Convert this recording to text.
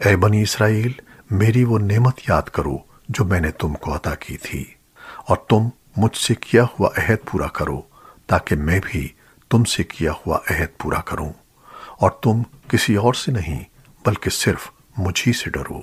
اے بنی اسرائیل، میری وہ نعمت یاد کرو جو میں نے تم کو عطا کی تھی، اور تم مجھ سے کیا ہوا عہد پورا کرو تاکہ میں بھی تم سے کیا ہوا عہد پورا کروں، اور تم کسی اور سے نہیں بلکہ صرف مجھ ہی سے ڈرو۔